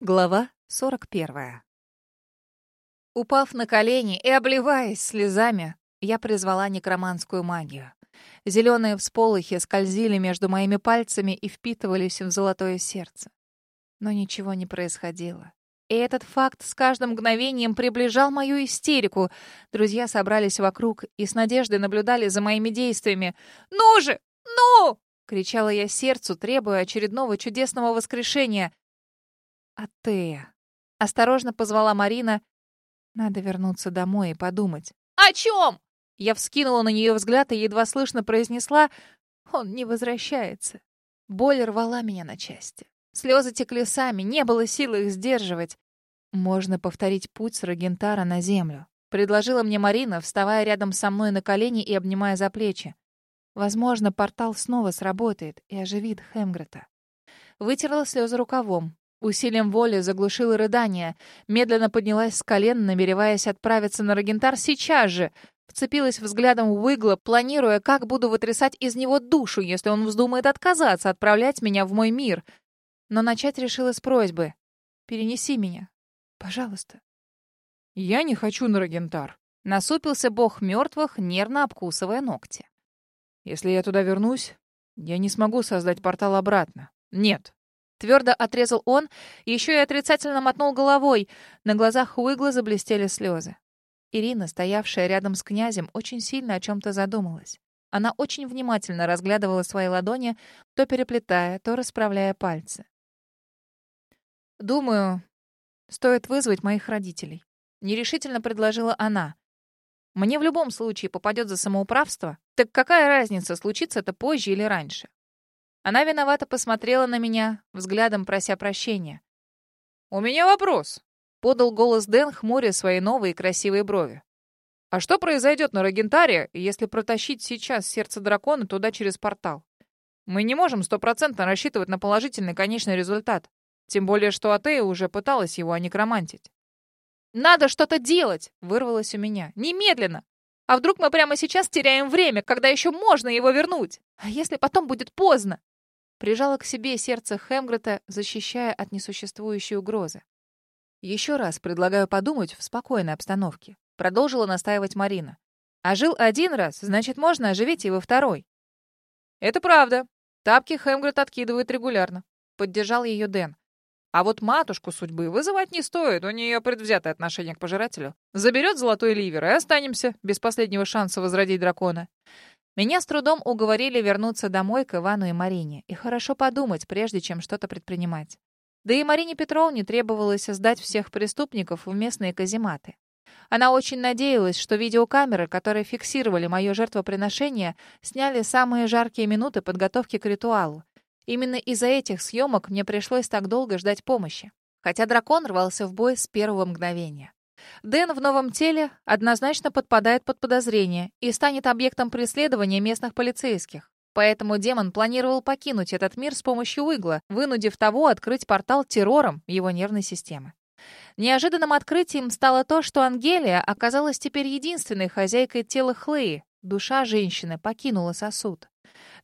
Глава 41. Упав на колени и обливаясь слезами, я призвала некроманскую магию. Зеленые всполохи скользили между моими пальцами и впитывались в золотое сердце. Но ничего не происходило. И этот факт с каждым мгновением приближал мою истерику. Друзья собрались вокруг и с надеждой наблюдали за моими действиями. «Ну же! Ну!» — кричала я сердцу, требуя очередного чудесного воскрешения — Атея. Осторожно позвала Марина. Надо вернуться домой и подумать. «О чем?» Я вскинула на нее взгляд и едва слышно произнесла «Он не возвращается». Боль рвала меня на части. Слезы текли сами, не было силы их сдерживать. «Можно повторить путь с Рогентара на землю», — предложила мне Марина, вставая рядом со мной на колени и обнимая за плечи. «Возможно, портал снова сработает и оживит Хемгрета». Вытерла слезы рукавом. Усилием воли заглушила рыдание, медленно поднялась с колен, намереваясь отправиться на Рогентар сейчас же. Вцепилась взглядом в Уигла, планируя, как буду вытрясать из него душу, если он вздумает отказаться отправлять меня в мой мир. Но начать решила с просьбы. «Перенеси меня. Пожалуйста». «Я не хочу на Рогентар», — насупился бог мертвых, нервно обкусывая ногти. «Если я туда вернусь, я не смогу создать портал обратно. Нет, Твердо отрезал он, еще и отрицательно мотнул головой. На глазах Уигла заблестели слезы. Ирина, стоявшая рядом с князем, очень сильно о чем-то задумалась. Она очень внимательно разглядывала свои ладони, то переплетая, то расправляя пальцы. «Думаю, стоит вызвать моих родителей», — нерешительно предложила она. «Мне в любом случае попадет за самоуправство. Так какая разница, случится это позже или раньше? Она виновато посмотрела на меня, взглядом прося прощения. «У меня вопрос», — подал голос Дэн, хмуря свои новые красивые брови. «А что произойдет на Рогентаре, если протащить сейчас сердце дракона туда через портал? Мы не можем стопроцентно рассчитывать на положительный конечный результат. Тем более, что Атея уже пыталась его анекромантить». «Надо что-то делать!» — вырвалось у меня. «Немедленно! А вдруг мы прямо сейчас теряем время, когда еще можно его вернуть? А если потом будет поздно?» Прижала к себе сердце Хемгрета, защищая от несуществующей угрозы. «Еще раз предлагаю подумать в спокойной обстановке», — продолжила настаивать Марина. «А жил один раз, значит, можно оживить во второй». «Это правда. Тапки Хемгрет откидывает регулярно», — поддержал ее Дэн. «А вот матушку судьбы вызывать не стоит, у нее предвзятое отношение к пожирателю. Заберет золотой ливер, и останемся без последнего шанса возродить дракона. Меня с трудом уговорили вернуться домой к Ивану и Марине и хорошо подумать, прежде чем что-то предпринимать. Да и Марине Петровне требовалось сдать всех преступников в местные казематы. Она очень надеялась, что видеокамеры, которые фиксировали мое жертвоприношение, сняли самые жаркие минуты подготовки к ритуалу. Именно из-за этих съемок мне пришлось так долго ждать помощи. Хотя дракон рвался в бой с первого мгновения. Дэн в новом теле однозначно подпадает под подозрение и станет объектом преследования местных полицейских. Поэтому демон планировал покинуть этот мир с помощью Уигла, вынудив того открыть портал террором его нервной системы. Неожиданным открытием стало то, что Ангелия оказалась теперь единственной хозяйкой тела Хлеи. Душа женщины покинула сосуд.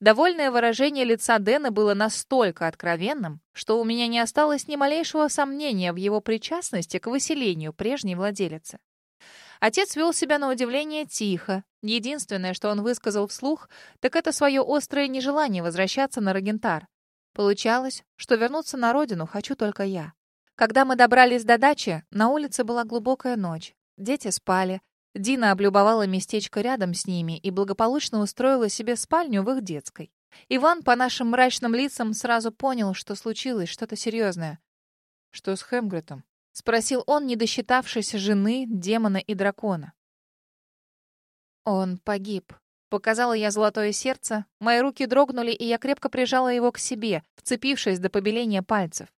Довольное выражение лица Дэна было настолько откровенным, что у меня не осталось ни малейшего сомнения в его причастности к выселению прежней владелицы. Отец вел себя на удивление тихо. Единственное, что он высказал вслух, так это свое острое нежелание возвращаться на Рогентар. Получалось, что вернуться на родину хочу только я. Когда мы добрались до дачи, на улице была глубокая ночь. Дети спали, Дина облюбовала местечко рядом с ними и благополучно устроила себе спальню в их детской. Иван по нашим мрачным лицам сразу понял, что случилось что-то серьезное. «Что с Хемгретом?» — спросил он, не досчитавшись жены, демона и дракона. «Он погиб», — показала я золотое сердце. Мои руки дрогнули, и я крепко прижала его к себе, вцепившись до побеления пальцев.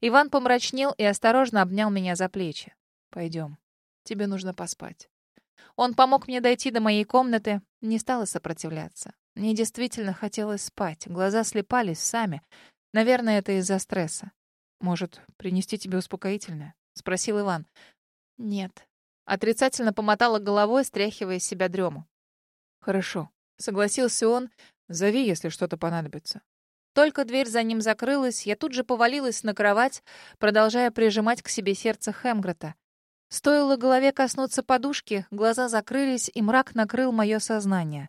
Иван помрачнел и осторожно обнял меня за плечи. «Пойдем. Тебе нужно поспать». Он помог мне дойти до моей комнаты, не стала сопротивляться. Мне действительно хотелось спать, глаза слепались сами. Наверное, это из-за стресса. «Может, принести тебе успокоительное?» — спросил Иван. «Нет». Отрицательно помотала головой, стряхивая из себя дрему. «Хорошо», — согласился он. «Зови, если что-то понадобится». Только дверь за ним закрылась, я тут же повалилась на кровать, продолжая прижимать к себе сердце Хемгрета. Стоило голове коснуться подушки, глаза закрылись, и мрак накрыл мое сознание.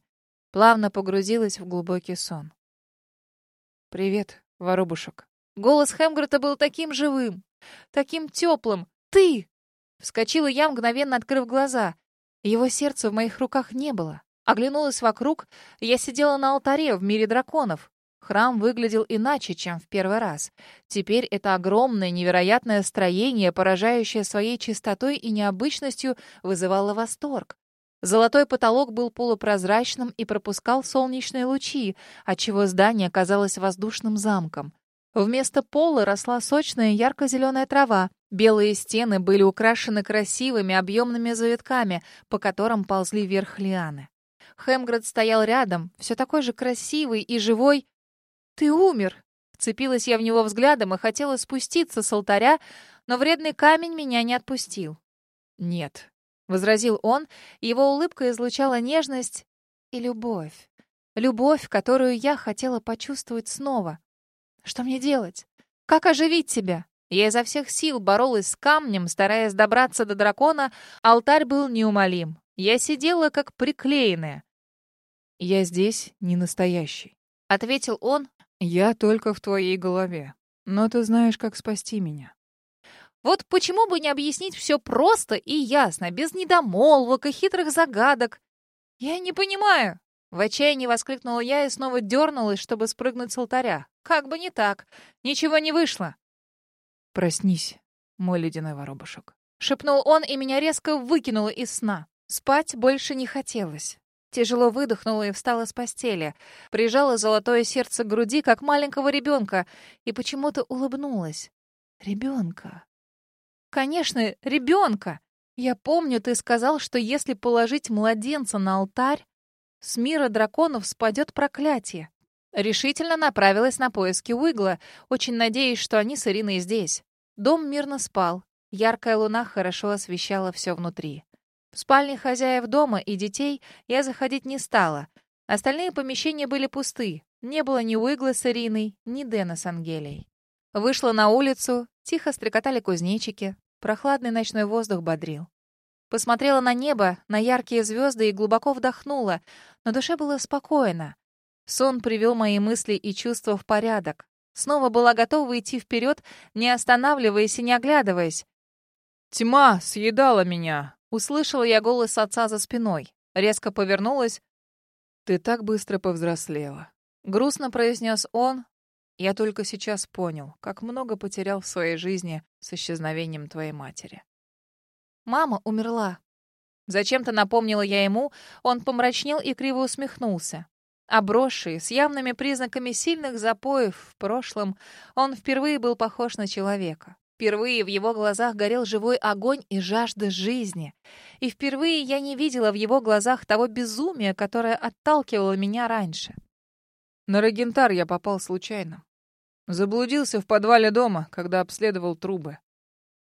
Плавно погрузилась в глубокий сон. «Привет, воробушек». Голос Хемгрета был таким живым, таким теплым. «Ты!» Вскочила я, мгновенно открыв глаза. Его сердца в моих руках не было. Оглянулась вокруг, я сидела на алтаре в мире драконов. Храм выглядел иначе, чем в первый раз. Теперь это огромное, невероятное строение, поражающее своей чистотой и необычностью, вызывало восторг. Золотой потолок был полупрозрачным и пропускал солнечные лучи, отчего здание казалось воздушным замком. Вместо пола росла сочная ярко-зеленая трава. Белые стены были украшены красивыми объемными завитками, по которым ползли вверх лианы. Хемгред стоял рядом, все такой же красивый и живой, «Ты умер!» Вцепилась я в него взглядом и хотела спуститься с алтаря, но вредный камень меня не отпустил. «Нет», — возразил он, его улыбка излучала нежность и любовь. Любовь, которую я хотела почувствовать снова. Что мне делать? Как оживить себя? Я изо всех сил боролась с камнем, стараясь добраться до дракона. Алтарь был неумолим. Я сидела как приклеенная. «Я здесь не настоящий», — ответил он, «Я только в твоей голове. Но ты знаешь, как спасти меня». Вот почему бы не объяснить все просто и ясно, без недомолвок и хитрых загадок? Я не понимаю. В отчаянии воскликнула я и снова дернулась, чтобы спрыгнуть с алтаря. Как бы не так. Ничего не вышло. «Проснись, мой ледяной воробушек», — шепнул он, и меня резко выкинуло из сна. Спать больше не хотелось. Тяжело выдохнула и встала с постели. Прижала золотое сердце к груди, как маленького ребенка, и почему-то улыбнулась. Ребенка. Конечно, ребенка. Я помню, ты сказал, что если положить младенца на алтарь, с мира драконов спадет проклятие. Решительно направилась на поиски Уигла, очень надеясь, что они с Ириной здесь. Дом мирно спал. Яркая луна хорошо освещала все внутри. В спальне хозяев дома и детей я заходить не стала. Остальные помещения были пусты. Не было ни Уигла с Ириной, ни Дэна с Ангелией. Вышла на улицу, тихо стрекотали кузнечики. Прохладный ночной воздух бодрил. Посмотрела на небо, на яркие звезды и глубоко вдохнула. На душе было спокойно. Сон привел мои мысли и чувства в порядок. Снова была готова идти вперед, не останавливаясь и не оглядываясь. «Тьма съедала меня!» Услышала я голос отца за спиной. Резко повернулась. «Ты так быстро повзрослела», — грустно произнес он. «Я только сейчас понял, как много потерял в своей жизни с исчезновением твоей матери». «Мама умерла». Зачем-то напомнила я ему, он помрачнел и криво усмехнулся. Обросший, с явными признаками сильных запоев в прошлом, он впервые был похож на человека. Впервые в его глазах горел живой огонь и жажда жизни. И впервые я не видела в его глазах того безумия, которое отталкивало меня раньше. На Рогентар я попал случайно. Заблудился в подвале дома, когда обследовал трубы.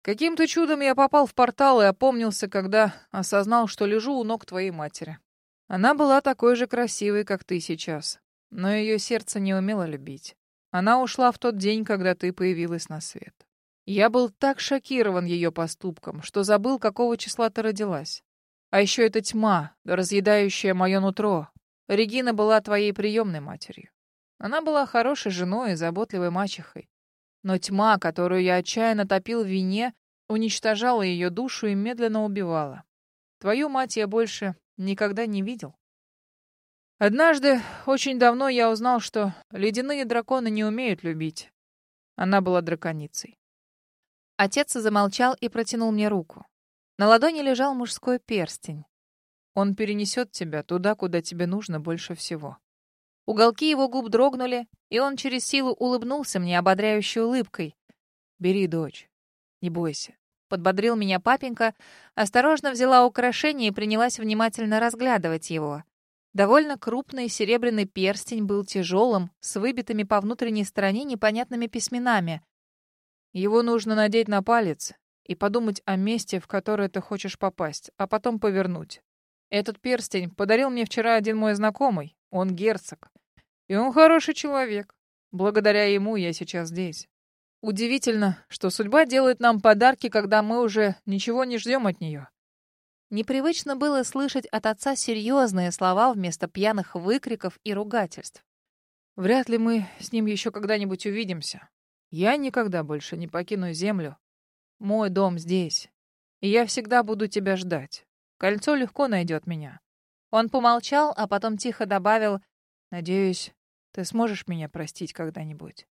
Каким-то чудом я попал в портал и опомнился, когда осознал, что лежу у ног твоей матери. Она была такой же красивой, как ты сейчас, но ее сердце не умело любить. Она ушла в тот день, когда ты появилась на свет. Я был так шокирован ее поступком, что забыл, какого числа ты родилась. А еще эта тьма, разъедающая мое нутро. Регина была твоей приемной матерью. Она была хорошей женой и заботливой мачехой. Но тьма, которую я отчаянно топил в вине, уничтожала ее душу и медленно убивала. Твою мать я больше никогда не видел. Однажды, очень давно, я узнал, что ледяные драконы не умеют любить. Она была драконицей. Отец замолчал и протянул мне руку. На ладони лежал мужской перстень. Он перенесет тебя туда, куда тебе нужно больше всего. Уголки его губ дрогнули, и он через силу улыбнулся мне ободряющей улыбкой. «Бери, дочь, не бойся». Подбодрил меня папенька, осторожно взяла украшение и принялась внимательно разглядывать его. Довольно крупный серебряный перстень был тяжелым, с выбитыми по внутренней стороне непонятными письменами. Его нужно надеть на палец и подумать о месте, в которое ты хочешь попасть, а потом повернуть. Этот перстень подарил мне вчера один мой знакомый, он герцог. И он хороший человек. Благодаря ему я сейчас здесь. Удивительно, что судьба делает нам подарки, когда мы уже ничего не ждем от нее. Непривычно было слышать от отца серьезные слова вместо пьяных выкриков и ругательств. Вряд ли мы с ним еще когда-нибудь увидимся. Я никогда больше не покину землю. Мой дом здесь. И я всегда буду тебя ждать. Кольцо легко найдет меня. Он помолчал, а потом тихо добавил, «Надеюсь, ты сможешь меня простить когда-нибудь».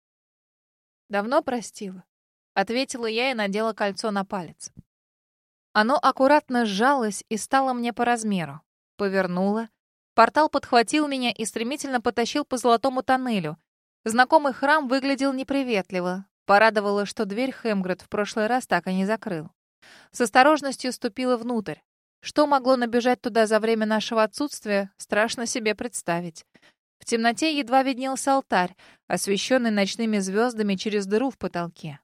«Давно простила», — ответила я и надела кольцо на палец. Оно аккуратно сжалось и стало мне по размеру. Повернула. Портал подхватил меня и стремительно потащил по золотому тоннелю. Знакомый храм выглядел неприветливо. Порадовало, что дверь Хемгред в прошлый раз так и не закрыл. С осторожностью ступила внутрь. Что могло набежать туда за время нашего отсутствия, страшно себе представить. В темноте едва виднелся алтарь, освещенный ночными звездами через дыру в потолке.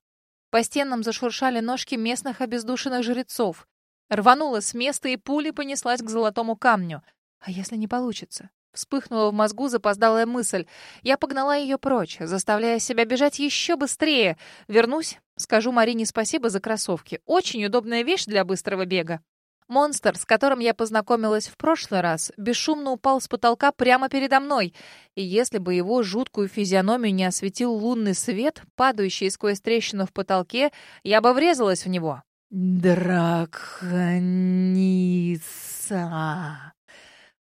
По стенам зашуршали ножки местных обездушенных жрецов. Рванула с места и пулей понеслась к золотому камню. А если не получится? Вспыхнула в мозгу запоздалая мысль. Я погнала ее прочь, заставляя себя бежать еще быстрее. Вернусь, скажу Марине спасибо за кроссовки. Очень удобная вещь для быстрого бега. Монстр, с которым я познакомилась в прошлый раз, бесшумно упал с потолка прямо передо мной, и если бы его жуткую физиономию не осветил лунный свет, падающий сквозь трещину в потолке, я бы врезалась в него. «Драконица!»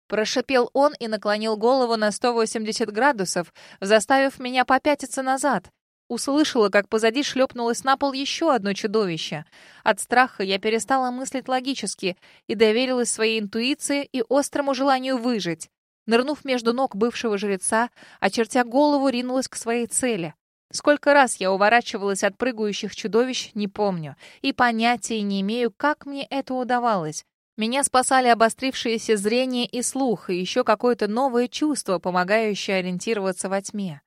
Прошипел он и наклонил голову на 180 градусов, заставив меня попятиться назад. Услышала, как позади шлепнулось на пол еще одно чудовище. От страха я перестала мыслить логически и доверилась своей интуиции и острому желанию выжить. Нырнув между ног бывшего жреца, очертя голову, ринулась к своей цели. Сколько раз я уворачивалась от прыгающих чудовищ, не помню, и понятия не имею, как мне это удавалось. Меня спасали обострившееся зрение и слух, и еще какое-то новое чувство, помогающее ориентироваться во тьме.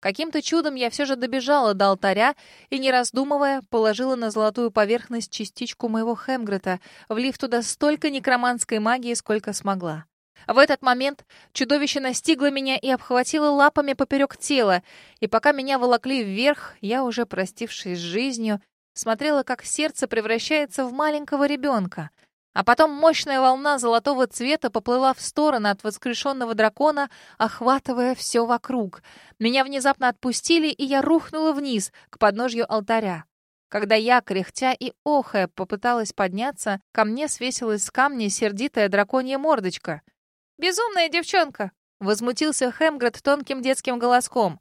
Каким-то чудом я все же добежала до алтаря и, не раздумывая, положила на золотую поверхность частичку моего Хемгрета, влив туда столько некроманской магии, сколько смогла. В этот момент чудовище настигло меня и обхватило лапами поперек тела, и пока меня волокли вверх, я, уже простившись с жизнью, смотрела, как сердце превращается в маленького ребенка — а потом мощная волна золотого цвета поплыла в сторону от воскрешенного дракона, охватывая все вокруг. Меня внезапно отпустили, и я рухнула вниз, к подножью алтаря. Когда я, кряхтя и охая, попыталась подняться, ко мне свесилась с камня сердитая драконья мордочка. «Безумная девчонка!» — возмутился Хемгред тонким детским голоском.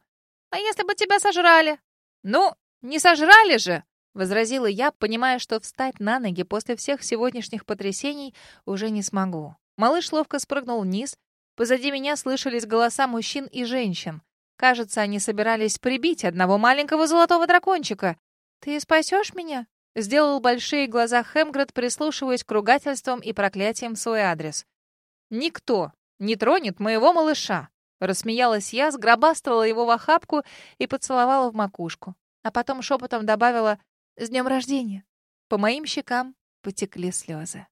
«А если бы тебя сожрали?» «Ну, не сожрали же!» Возразила я, понимая, что встать на ноги после всех сегодняшних потрясений уже не смогу. Малыш ловко спрыгнул вниз. Позади меня слышались голоса мужчин и женщин. Кажется, они собирались прибить одного маленького золотого дракончика. «Ты спасешь меня?» — сделал большие глаза Хемгред, прислушиваясь к ругательствам и проклятиям свой адрес. «Никто не тронет моего малыша!» Рассмеялась я, сгробастывала его в охапку и поцеловала в макушку. А потом шепотом добавила «С днем рождения!» По моим щекам потекли слезы.